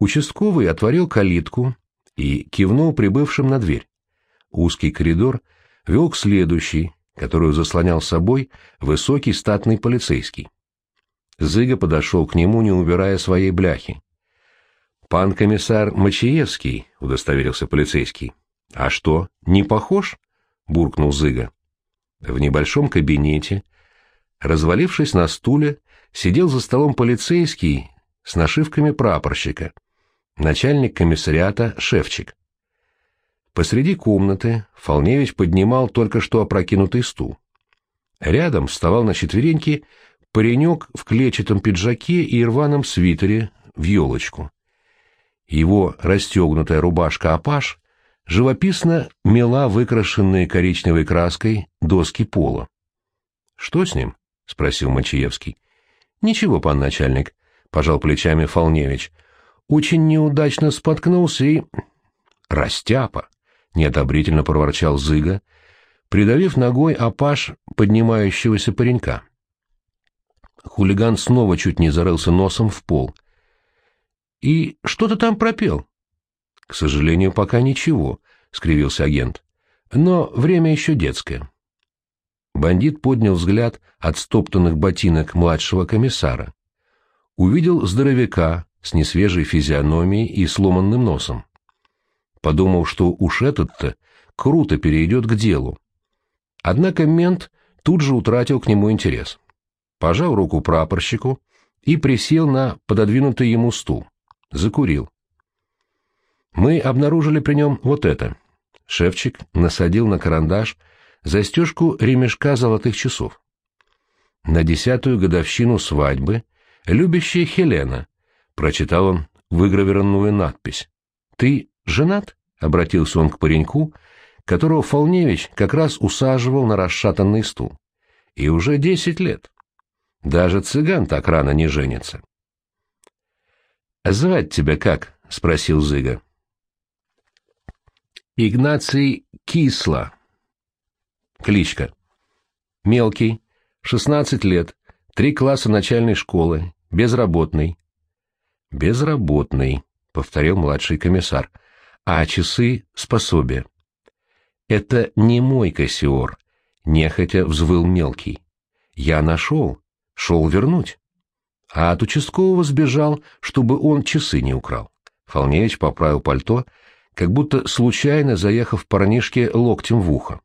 Участковый отворил калитку и кивнул прибывшим на дверь. Узкий коридор вел к следующей, которую заслонял собой высокий статный полицейский. Зыга подошел к нему, не убирая своей бляхи. «Пан комиссар Мачиевский», — удостоверился полицейский. «А что, не похож?» — буркнул Зыга. В небольшом кабинете, развалившись на стуле, сидел за столом полицейский с нашивками прапорщика, начальник комиссариата Шевчик. Посреди комнаты Фолневич поднимал только что опрокинутый стул. Рядом вставал на четвереньки паренек в клетчатом пиджаке и рваном свитере в елочку. Его расстегнутая рубашка-апаш живописно мела выкрашенные коричневой краской доски пола. — Что с ним? — спросил Мачиевский. — Ничего, пан начальник, — пожал плечами Фолневич. — Очень неудачно споткнулся и... — Растяпа! — неодобрительно проворчал Зыга, придавив ногой апаш поднимающегося паренька. Хулиган снова чуть не зарылся носом в пол. — И что ты там пропел? — К сожалению, пока ничего, — скривился агент. — Но время еще детское. Бандит поднял взгляд от стоптанных ботинок младшего комиссара. Увидел здоровяка с несвежей физиономией и сломанным носом. Подумал, что уж этот-то круто перейдет к делу. Однако мент тут же утратил к нему интерес. Пожал руку прапорщику и присел на пододвинутый ему стул. Закурил. Мы обнаружили при нем вот это. Шевчик насадил на карандаш застежку ремешка золотых часов. На десятую годовщину свадьбы любящая Хелена, прочитал он выгравированную надпись. Ты женат? обратился он к пареньку, которого Фолневич как раз усаживал на расшатанный стул. И уже десять лет. Даже цыган так рано не женится. «Звать тебя как?» — спросил Зыга. Игнаций Кисла. Кличка. Мелкий, 16 лет, три класса начальной школы, безработный. Безработный, повторил младший комиссар. А часы — способие. Это не мой кассиор, нехотя взвыл мелкий. Я нашел, шел вернуть. А от участкового сбежал, чтобы он часы не украл. Фолневич поправил пальто — как будто случайно заехав парнишке локтем в ухо.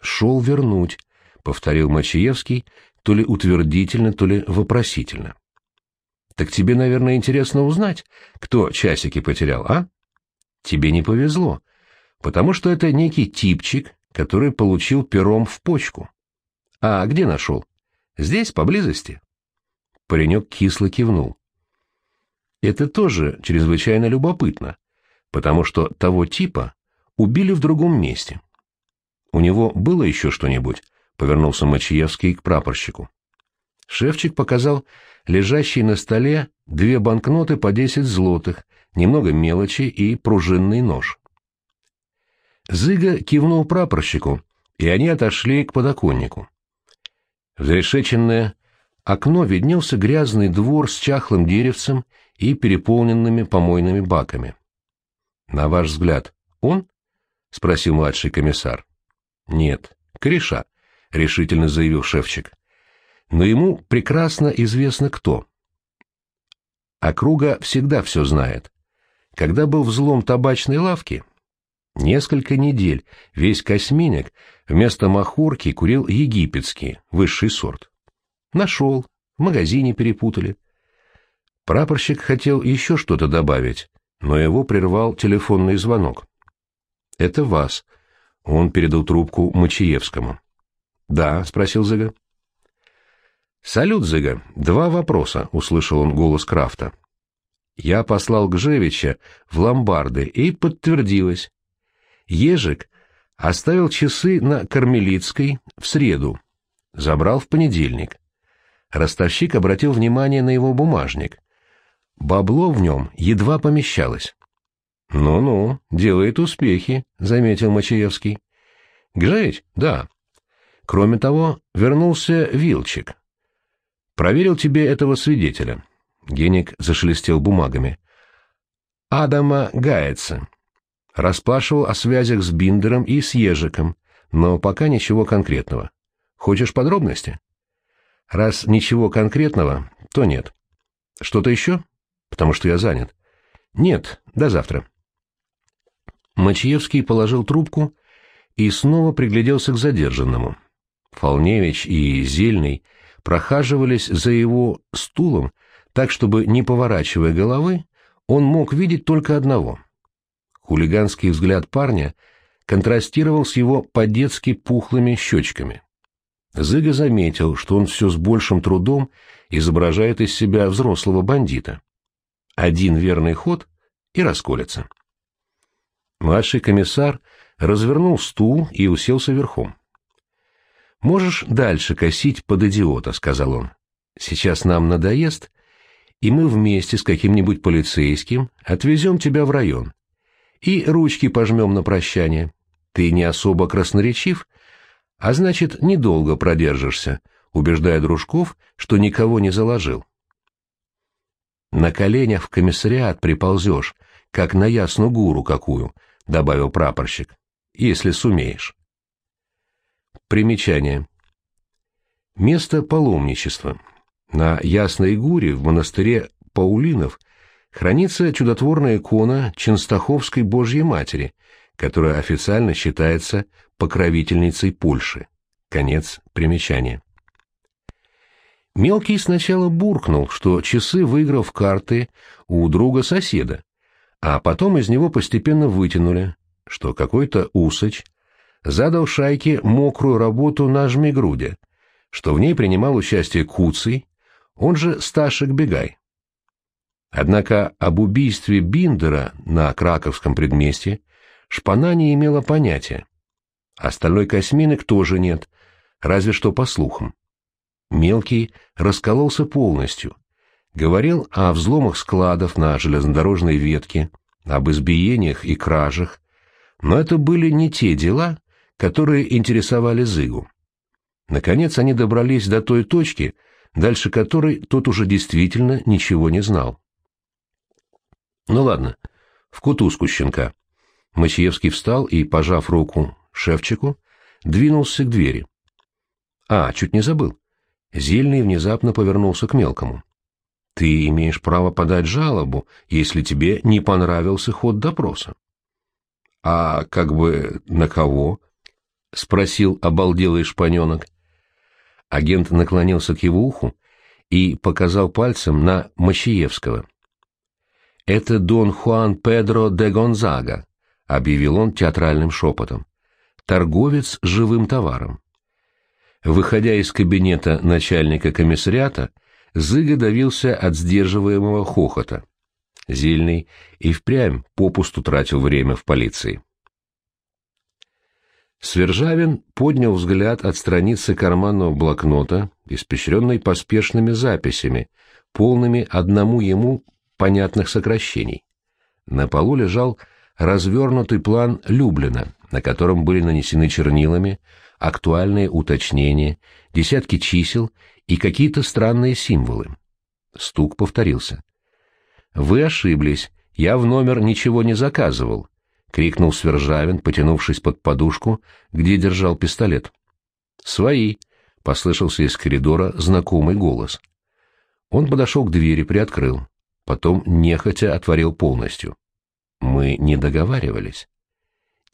«Шел вернуть», — повторил Мачиевский, то ли утвердительно, то ли вопросительно. «Так тебе, наверное, интересно узнать, кто часики потерял, а? Тебе не повезло, потому что это некий типчик, который получил пером в почку. А где нашел? Здесь, поблизости?» Паренек кисло кивнул. «Это тоже чрезвычайно любопытно», потому что того типа убили в другом месте. У него было еще что-нибудь? Повернулся Мачиевский к прапорщику. Шевчик показал лежащие на столе две банкноты по десять злотых, немного мелочи и пружинный нож. Зыга кивнул прапорщику, и они отошли к подоконнику. В зарешеченное окно виднелся грязный двор с чахлым деревцем и переполненными помойными баками. На ваш взгляд, он? — спросил младший комиссар. — Нет, Кореша, — решительно заявил шефчик. Но ему прекрасно известно кто. Округа всегда все знает. Когда был взлом табачной лавки, несколько недель весь косминек вместо махорки курил египетский, высший сорт. Нашел, в магазине перепутали. Прапорщик хотел еще что-то добавить, но его прервал телефонный звонок. «Это вас». Он передал трубку Мачиевскому. «Да», — спросил Зыга. «Салют, Зыга. Два вопроса», — услышал он голос Крафта. «Я послал Гжевича в ломбарды, и подтвердилось. Ежик оставил часы на Кармелицкой в среду, забрал в понедельник. Ростовщик обратил внимание на его бумажник. Бабло в нем едва помещалось. «Ну-ну, делает успехи», — заметил Мачаевский. «Гжевич? Да. Кроме того, вернулся Вилчик. Проверил тебе этого свидетеля». Геник зашелестел бумагами. Адама Гайца. Расспрашивал о связях с Биндером и с Ежиком, но пока ничего конкретного. Хочешь подробности? Раз ничего конкретного, то нет. Что-то еще? Потому что я занят. Нет, до завтра. Мачиевский положил трубку и снова пригляделся к задержанному. Фолневич и Зельный прохаживались за его стулом, так, чтобы, не поворачивая головы, он мог видеть только одного. Хулиганский взгляд парня контрастировал с его по-детски пухлыми щечками. Зыга заметил, что он все с большим трудом изображает из себя взрослого бандита. Один верный ход и расколется. Младший комиссар развернул стул и уселся верхом. «Можешь дальше косить под идиота», — сказал он. «Сейчас нам надоест, и мы вместе с каким-нибудь полицейским отвезем тебя в район. И ручки пожмем на прощание. Ты не особо красноречив, а значит, недолго продержишься, убеждая дружков, что никого не заложил. На коленях в комиссариат приползешь, как на ясну гуру какую, — добавил прапорщик, — если сумеешь. Примечание. Место паломничества. На Ясной Гуре в монастыре Паулинов хранится чудотворная икона Ченстаховской Божьей Матери, которая официально считается покровительницей Польши. Конец примечания. Мелкий сначала буркнул, что часы выиграл в карты у друга соседа, а потом из него постепенно вытянули, что какой-то усач задал шайке мокрую работу на жмигруде, что в ней принимал участие Куций, он же Сташек Бегай. Однако об убийстве Биндера на Краковском предместье Шпана не имела понятия. Остальной косминок тоже нет, разве что по слухам. Мелкий раскололся полностью. Говорил о взломах складов на железнодорожной ветке, об избиениях и кражах, но это были не те дела, которые интересовали Зыгу. Наконец они добрались до той точки, дальше которой тот уже действительно ничего не знал. Ну ладно, в кутузку щенка. Мачиевский встал и, пожав руку шефчику, двинулся к двери. А, чуть не забыл. Зельный внезапно повернулся к мелкому. Ты имеешь право подать жалобу, если тебе не понравился ход допроса. А как бы на кого? — спросил обалделый шпаненок. Агент наклонился к его уху и показал пальцем на Мачиевского. «Это Дон Хуан Педро де Гонзага», — объявил он театральным шепотом. «Торговец живым товаром». Выходя из кабинета начальника комиссариата, Зыга давился от сдерживаемого хохота. Зельный и впрямь попусту тратил время в полиции. Свержавин поднял взгляд от страницы карманного блокнота, испещренной поспешными записями, полными одному ему понятных сокращений. На полу лежал развернутый план Люблина, на котором были нанесены чернилами актуальные уточнения, десятки чисел и какие-то странные символы. Стук повторился. «Вы ошиблись, я в номер ничего не заказывал», — крикнул Свержавин, потянувшись под подушку, где держал пистолет. «Свои!» — послышался из коридора знакомый голос. Он подошел к двери, приоткрыл, потом нехотя отворил полностью. «Мы не договаривались».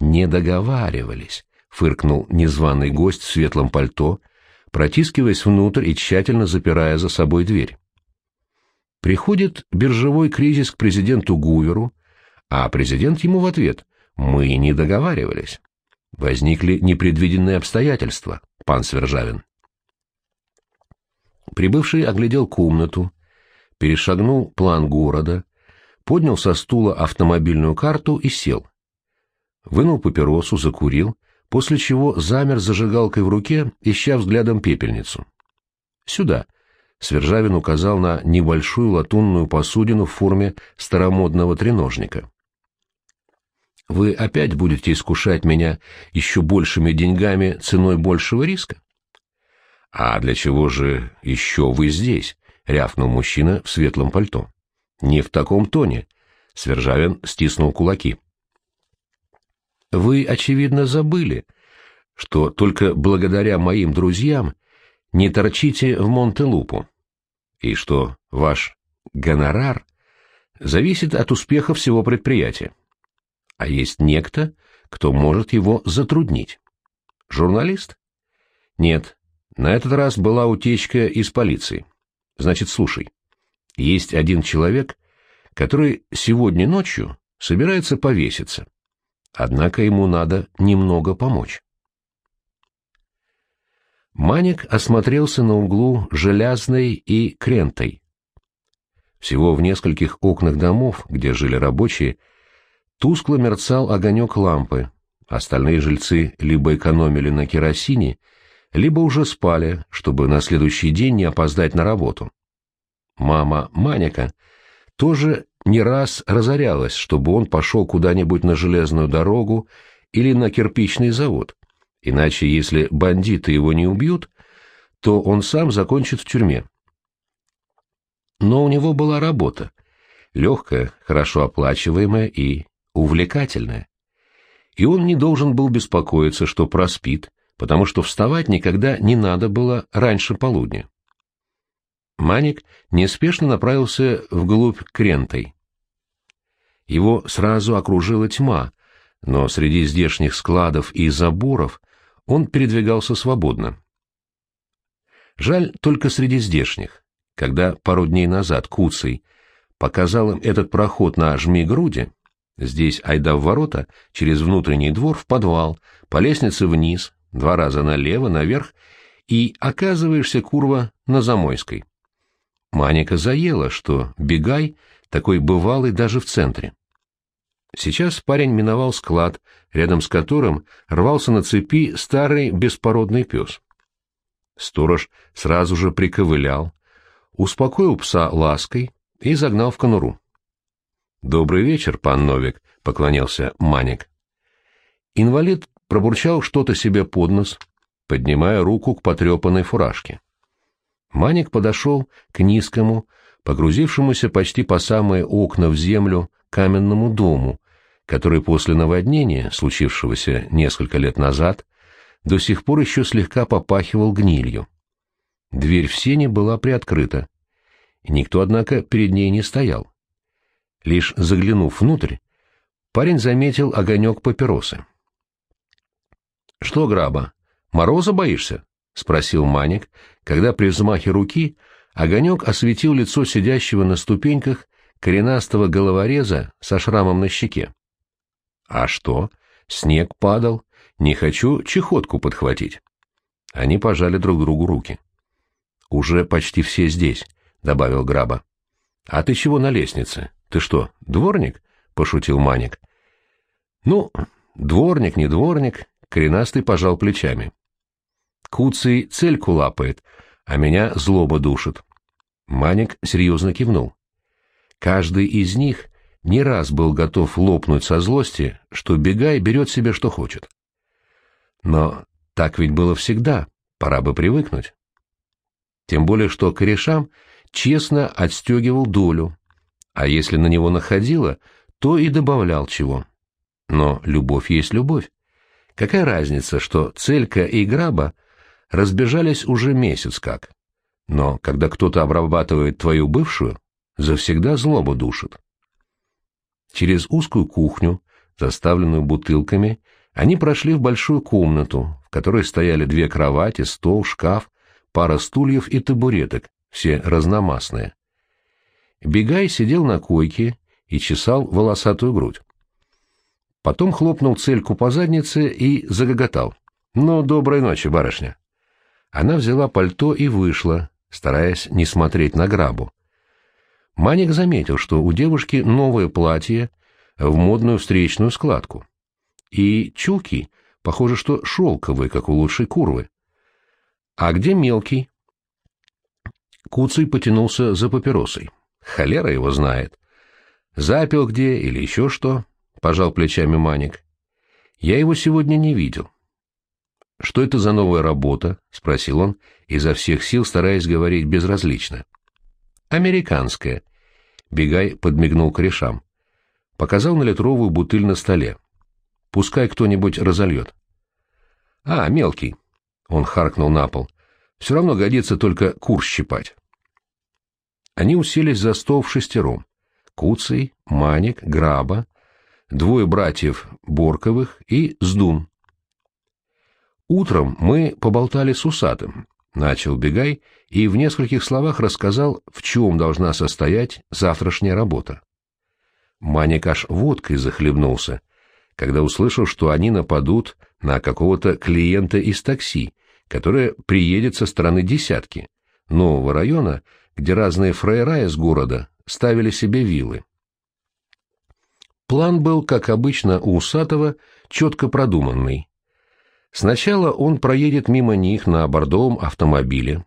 «Не договаривались», — фыркнул незваный гость в светлом пальто, протискиваясь внутрь и тщательно запирая за собой дверь. Приходит биржевой кризис к президенту Гуверу, а президент ему в ответ «Мы не договаривались». Возникли непредвиденные обстоятельства, пан Свержавин. Прибывший оглядел комнату, перешагнул план города, поднял со стула автомобильную карту и сел. Вынул папиросу, закурил, после чего замер зажигалкой в руке, ища взглядом пепельницу. «Сюда», — Свержавин указал на небольшую латунную посудину в форме старомодного треножника. Вы опять будете искушать меня еще большими деньгами ценой большего риска? — А для чего же еще вы здесь? — рявкнул мужчина в светлом пальто. — Не в таком тоне. Свержавин стиснул кулаки. Вы, очевидно, забыли, что только благодаря моим друзьям не торчите в Монтелупу, и что ваш гонорар зависит от успеха всего предприятия. А есть некто, кто может его затруднить. Журналист? Нет, на этот раз была утечка из полиции. Значит, слушай. Есть один человек, который сегодня ночью собирается повеситься. Однако ему надо немного помочь. Маник осмотрелся на углу Железной и Крентой. Всего в нескольких окнах домов, где жили рабочие, тускло мерцал огонек лампы. Остальные жильцы либо экономили на керосине, либо уже спали, чтобы на следующий день не опоздать на работу. Мама Маника тоже не раз разорялась, чтобы он пошел куда-нибудь на железную дорогу или на кирпичный завод. Иначе, если бандиты его не убьют, то он сам закончит в тюрьме. Но у него была работа, легкая, хорошо оплачиваемая и увлекательная. И он не должен был беспокоиться, что проспит, потому что вставать никогда не надо было раньше полудня. Маник неспешно направился вглубь Крентой. Его сразу окружила тьма, но среди здешних складов и заборов он передвигался свободно. Жаль только среди здешних, когда пару дней назад Куций показал им этот проход на жми груди, здесь айда в ворота, через внутренний двор в подвал, по лестнице вниз, два раза налево, наверх, и оказываешься, курва, на Замойской. Маника заела, что Бегай такой бывалый даже в центре. Сейчас парень миновал склад, рядом с которым рвался на цепи старый беспородный пес. Сторож сразу же приковылял, успокоил пса лаской и загнал в конуру. — Добрый вечер, пан Новик, — поклонился Маник. Инвалид пробурчал что-то себе под нос, поднимая руку к потрепанной фуражке. Маник подошел к низкому, погрузившемуся почти по самые окна в землю, каменному дому, который после наводнения, случившегося несколько лет назад, до сих пор еще слегка попахивал гнилью. Дверь в сене была приоткрыта. Никто, однако, перед ней не стоял. Лишь заглянув внутрь, парень заметил огонек папиросы. — Что, Граба, мороза боишься? — спросил Маник, когда при взмахе руки огонек осветил лицо сидящего на ступеньках коренастого головореза со шрамом на щеке. А что? Снег падал. Не хочу чехотку подхватить. Они пожали друг другу руки. Уже почти все здесь, добавил Граба. А ты чего на лестнице? Ты что, дворник? пошутил Маник. Ну, дворник, не дворник, коренастый пожал плечами. Куцый цельку лапает, а меня злоба душит. Маник серьезно кивнул. Каждый из них не раз был готов лопнуть со злости, что Бегай берет себе что хочет. Но так ведь было всегда, пора бы привыкнуть. Тем более, что корешам честно отстегивал долю, а если на него находило, то и добавлял чего. Но любовь есть любовь. Какая разница, что Целька и Граба разбежались уже месяц как. Но когда кто-то обрабатывает твою бывшую, завсегда злоба душит. Через узкую кухню, заставленную бутылками, они прошли в большую комнату, в которой стояли две кровати, стол, шкаф, пара стульев и табуреток, все разномастные. Бегай сидел на койке и чесал волосатую грудь. Потом хлопнул цельку по заднице и загоготал. «Ну, доброй ночи, барышня!» Она взяла пальто и вышла, стараясь не смотреть на грабу. Маник заметил, что у девушки новое платье в модную встречную складку. И чулки, похоже, что шелковые, как у лучшей курвы. «А где мелкий?» Куцый потянулся за папиросой. Холера его знает. Запил где или еще что? Пожал плечами Маник. Я его сегодня не видел. Что это за новая работа? Спросил он, изо всех сил стараясь говорить безразлично. Американская. Бегай подмигнул корешам. показал на литровую бутыль на столе. Пускай кто-нибудь разольет. А, мелкий. Он харкнул на пол. Все равно годится только курс щипать. Они уселись за стол в шестером. Куцый, Маник, Граба, двое братьев Борковых и Сдун. Утром мы поболтали с усатым, начал Бегай и в нескольких словах рассказал, в чем должна состоять завтрашняя работа. Маник аж водкой захлебнулся, когда услышал, что они нападут на какого-то клиента из такси, которое приедет со стороны десятки, нового района, где разные фраера из города ставили себе виллы. План был, как обычно у Усатого, четко продуманный. Сначала он проедет мимо них на бордовом автомобиле.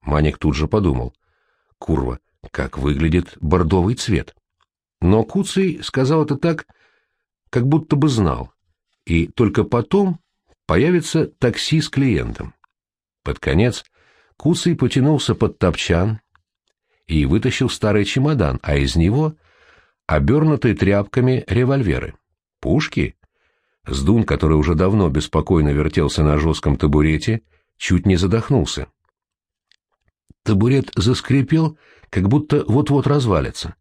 Маник тут же подумал. Курва, как выглядит бордовый цвет. Но Куций сказал это так, как будто бы знал. И только потом появится такси с клиентом. Под конец Куцый потянулся под топчан и вытащил старый чемодан, а из него обернутые тряпками револьверы. Пушки? Сдун, который уже давно беспокойно вертелся на жестком табурете, чуть не задохнулся. Табурет заскрипел, как будто вот-вот развалится.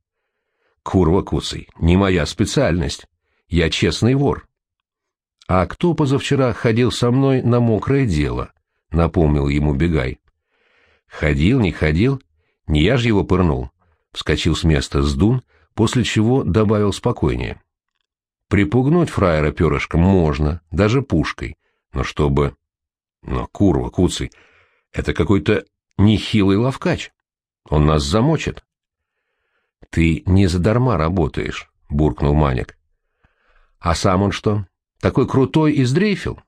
Курва Куцый, не моя специальность. Я честный вор. А кто позавчера ходил со мной на мокрое дело? Напомнил ему Бегай. Ходил, не ходил, не я же его пырнул. Вскочил с места сдун, после чего добавил спокойнее. Припугнуть фраера перышком можно, даже пушкой, но чтобы... Но, курва, куцый, это какой-то нехилый ловкач. Он нас замочит. — Ты не задарма работаешь, — буркнул Маник. — А сам он что, такой крутой и сдрейфил?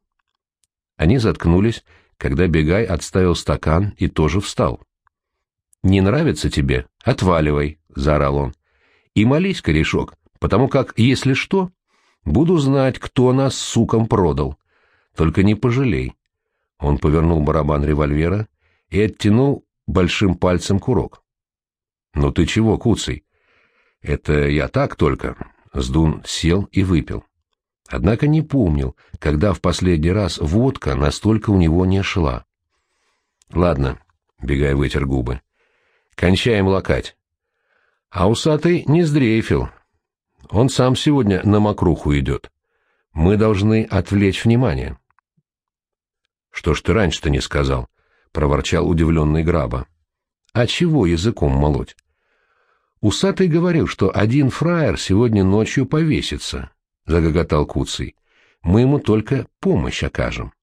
Они заткнулись, когда Бегай отставил стакан и тоже встал. — Не нравится тебе? Отваливай, — заорал он. — И молись, корешок, потому как, если что, буду знать, кто нас сукам продал. Только не пожалей. Он повернул барабан револьвера и оттянул большим пальцем курок. — Ну ты чего, куцый? — Это я так только. Сдун сел и выпил. Однако не помнил, когда в последний раз водка настолько у него не шла. — Ладно, — Бегай вытер губы. — Кончаем лакать. А усатый не сдрейфил. Он сам сегодня на мокруху идет. Мы должны отвлечь внимание. — Что ж ты раньше-то не сказал? — проворчал удивленный Граба. — А чего языком молоть? Усатый говорил, что один фраер сегодня ночью повесится, — загоготал Куций. — Мы ему только помощь окажем.